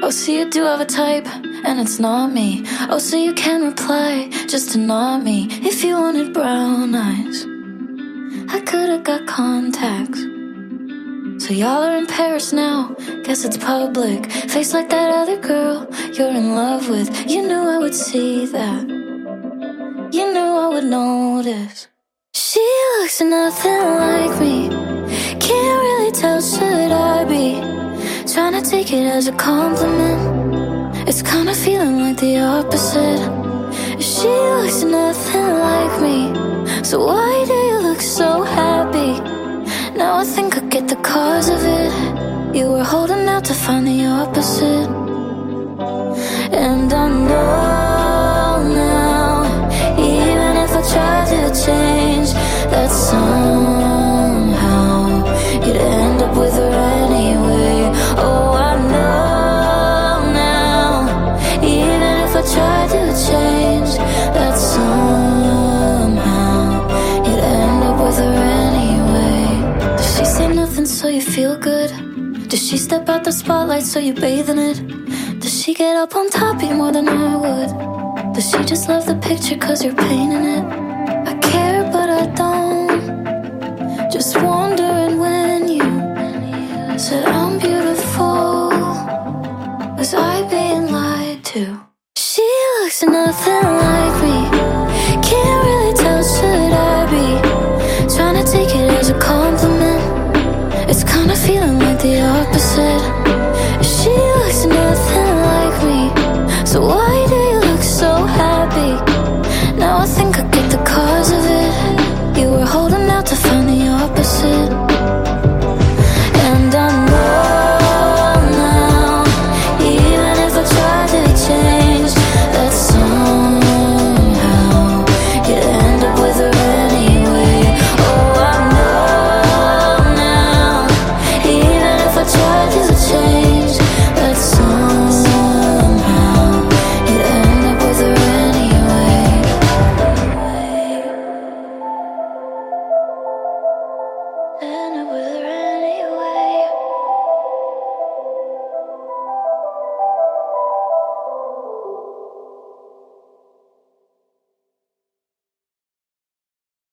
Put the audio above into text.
Oh, so you do have a type, and it's not me. Oh, so you can reply just to not me. If you wanted brown eyes, I could've got contacts. So y'all are in Paris now, guess it's public. Face like that other girl you're in love with. You knew I would see that. You knew I would notice. She looks nothing like me. Can't really tell? Trying to take it as a compliment. It's kinda feeling like the opposite. She looks nothing like me. So why do you look so happy? Now I think I get the cause of it. You were holding out to find the opposite. And you feel good? Does she step out the spotlight so you bathe in it? Does she get up on top you more than I would? Does she just love the picture cause you're painting it? I care but I don't. Just wondering when you said I'm beautiful. Was I being lied to? She looks nothing think I get the cause of it. You were holding